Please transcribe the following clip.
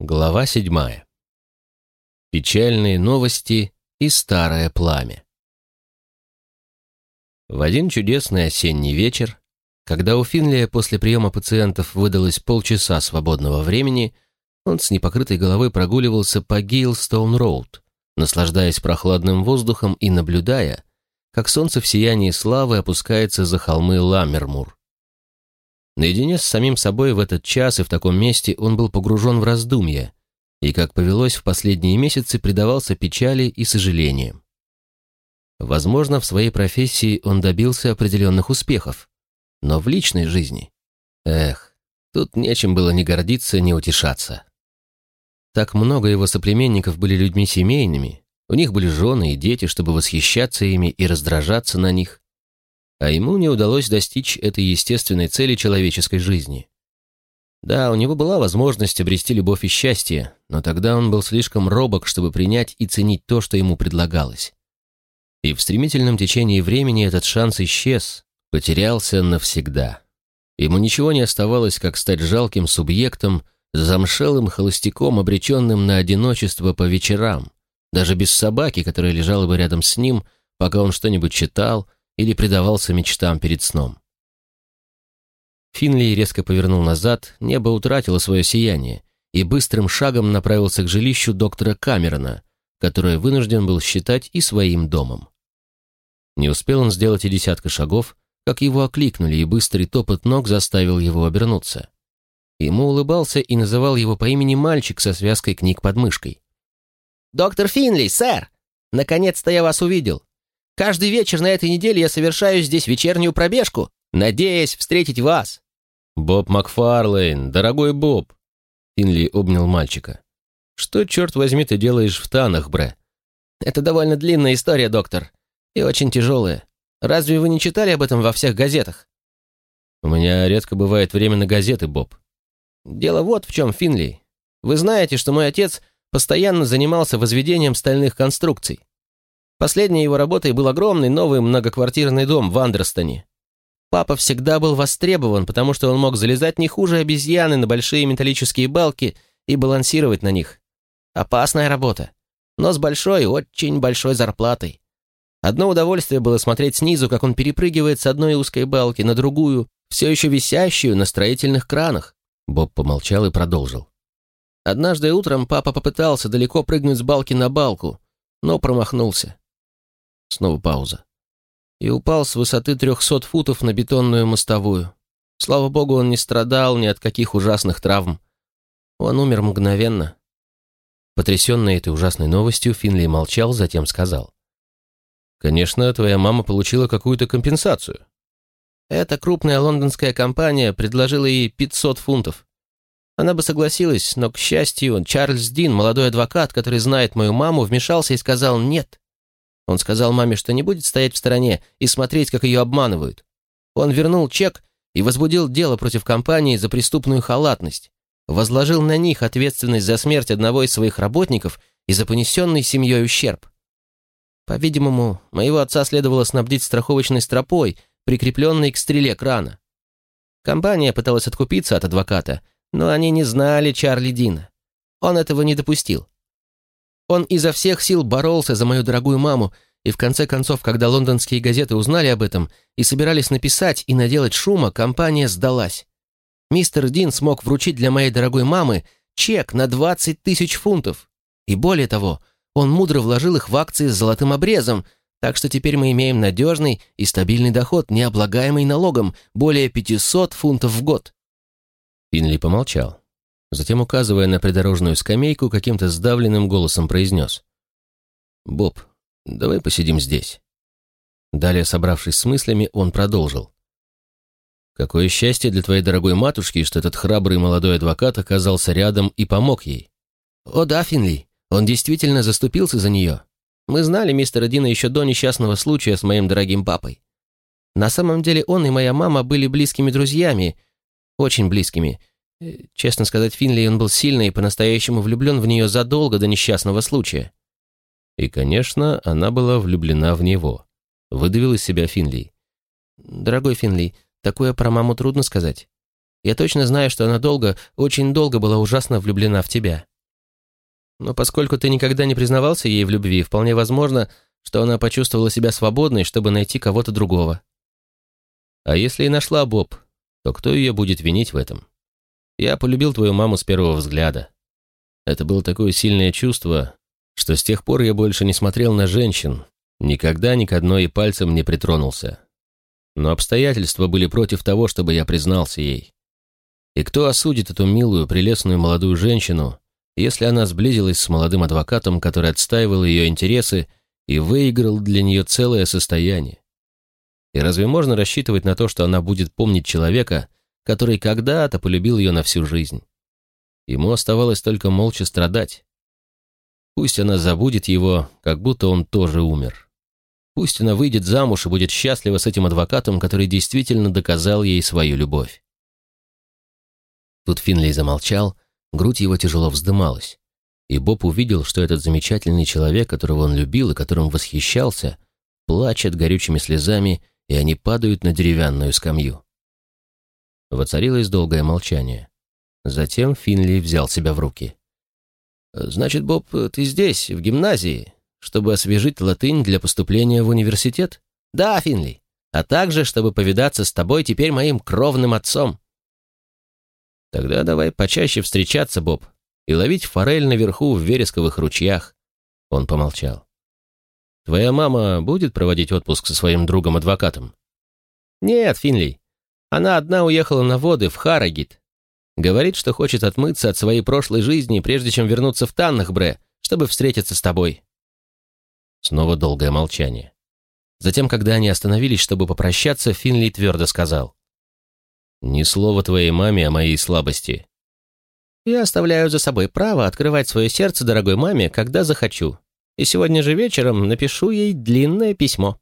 Глава седьмая. Печальные новости и старое пламя. В один чудесный осенний вечер, когда у Финлия после приема пациентов выдалось полчаса свободного времени, он с непокрытой головой прогуливался по Гейлстоун-Роуд, наслаждаясь прохладным воздухом и наблюдая, как солнце в сиянии славы опускается за холмы Ламмермур. Наедине с самим собой в этот час и в таком месте он был погружен в раздумья и, как повелось в последние месяцы, предавался печали и сожалениям. Возможно, в своей профессии он добился определенных успехов, но в личной жизни... Эх, тут нечем было ни гордиться, ни утешаться. Так много его соплеменников были людьми семейными, у них были жены и дети, чтобы восхищаться ими и раздражаться на них а ему не удалось достичь этой естественной цели человеческой жизни. Да, у него была возможность обрести любовь и счастье, но тогда он был слишком робок, чтобы принять и ценить то, что ему предлагалось. И в стремительном течении времени этот шанс исчез, потерялся навсегда. Ему ничего не оставалось, как стать жалким субъектом, замшелым холостяком, обреченным на одиночество по вечерам, даже без собаки, которая лежала бы рядом с ним, пока он что-нибудь читал, или предавался мечтам перед сном. Финли резко повернул назад, небо утратило свое сияние и быстрым шагом направился к жилищу доктора Камерона, которое вынужден был считать и своим домом. Не успел он сделать и десятка шагов, как его окликнули, и быстрый топот ног заставил его обернуться. Ему улыбался и называл его по имени мальчик со связкой книг под мышкой. «Доктор Финли, сэр! Наконец-то я вас увидел! Каждый вечер на этой неделе я совершаю здесь вечернюю пробежку, надеясь встретить вас». «Боб Макфарлейн, дорогой Боб!» Финли обнял мальчика. «Что, черт возьми, ты делаешь в Танах, бре?» «Это довольно длинная история, доктор, и очень тяжелая. Разве вы не читали об этом во всех газетах?» «У меня редко бывает время на газеты, Боб». «Дело вот в чем, Финли. Вы знаете, что мой отец постоянно занимался возведением стальных конструкций. Последней его работой был огромный новый многоквартирный дом в Андерстоне. Папа всегда был востребован, потому что он мог залезать не хуже обезьяны на большие металлические балки и балансировать на них. Опасная работа, но с большой, очень большой зарплатой. Одно удовольствие было смотреть снизу, как он перепрыгивает с одной узкой балки на другую, все еще висящую на строительных кранах. Боб помолчал и продолжил. Однажды утром папа попытался далеко прыгнуть с балки на балку, но промахнулся. Снова пауза. И упал с высоты трехсот футов на бетонную мостовую. Слава богу, он не страдал ни от каких ужасных травм. Он умер мгновенно. Потрясенный этой ужасной новостью, Финли молчал, затем сказал. «Конечно, твоя мама получила какую-то компенсацию». Эта крупная лондонская компания предложила ей 500 фунтов. Она бы согласилась, но, к счастью, Чарльз Дин, молодой адвокат, который знает мою маму, вмешался и сказал «нет». Он сказал маме, что не будет стоять в стороне и смотреть, как ее обманывают. Он вернул чек и возбудил дело против компании за преступную халатность, возложил на них ответственность за смерть одного из своих работников и за понесенный семьей ущерб. По-видимому, моего отца следовало снабдить страховочной стропой, прикрепленной к стреле крана. Компания пыталась откупиться от адвоката, но они не знали Чарли Дина. Он этого не допустил. Он изо всех сил боролся за мою дорогую маму, и в конце концов, когда лондонские газеты узнали об этом и собирались написать и наделать шума, компания сдалась. Мистер Дин смог вручить для моей дорогой мамы чек на 20 тысяч фунтов. И более того, он мудро вложил их в акции с золотым обрезом, так что теперь мы имеем надежный и стабильный доход, не облагаемый налогом, более 500 фунтов в год. Пинли помолчал. Затем, указывая на придорожную скамейку, каким-то сдавленным голосом произнес. «Боб, давай посидим здесь». Далее, собравшись с мыслями, он продолжил. «Какое счастье для твоей дорогой матушки, что этот храбрый молодой адвокат оказался рядом и помог ей». «О да, Финли, он действительно заступился за нее. Мы знали мистера Дина еще до несчастного случая с моим дорогим папой. На самом деле он и моя мама были близкими друзьями, очень близкими, честно сказать, Финли он был сильно и по-настоящему влюблен в нее задолго до несчастного случая. И, конечно, она была влюблена в него. Выдавил из себя Финли. «Дорогой Финли, такое про маму трудно сказать. Я точно знаю, что она долго, очень долго была ужасно влюблена в тебя. но поскольку ты никогда не признавался ей в любви, вполне возможно, что она почувствовала себя свободной, чтобы найти кого-то другого. А если и нашла Боб, то кто ее будет винить в этом? Я полюбил твою маму с первого взгляда. Это было такое сильное чувство, что с тех пор я больше не смотрел на женщин, никогда ни к одной и пальцем не притронулся. Но обстоятельства были против того, чтобы я признался ей. И кто осудит эту милую, прелестную молодую женщину, если она сблизилась с молодым адвокатом, который отстаивал ее интересы и выиграл для нее целое состояние? И разве можно рассчитывать на то, что она будет помнить человека, который когда-то полюбил ее на всю жизнь? Ему оставалось только молча страдать. Пусть она забудет его, как будто он тоже умер. Пусть она выйдет замуж и будет счастлива с этим адвокатом, который действительно доказал ей свою любовь. Тут Финлей замолчал, грудь его тяжело вздымалась. И Боб увидел, что этот замечательный человек, которого он любил и которым восхищался, плачет горючими слезами, и они падают на деревянную скамью. Воцарилось долгое молчание. Затем Финли взял себя в руки. «Значит, Боб, ты здесь, в гимназии, чтобы освежить латынь для поступления в университет?» «Да, Финли, а также, чтобы повидаться с тобой теперь моим кровным отцом». Тогда давай почаще встречаться, Боб, и ловить форель наверху в вересковых ручьях. Он помолчал. Твоя мама будет проводить отпуск со своим другом-адвокатом? Нет, Финли. Она одна уехала на воды в Харагит. Говорит, что хочет отмыться от своей прошлой жизни, прежде чем вернуться в Таннахбре, чтобы встретиться с тобой. Снова долгое молчание. Затем, когда они остановились, чтобы попрощаться, Финли твердо сказал. Ни слова твоей маме о моей слабости. Я оставляю за собой право открывать свое сердце дорогой маме, когда захочу. И сегодня же вечером напишу ей длинное письмо.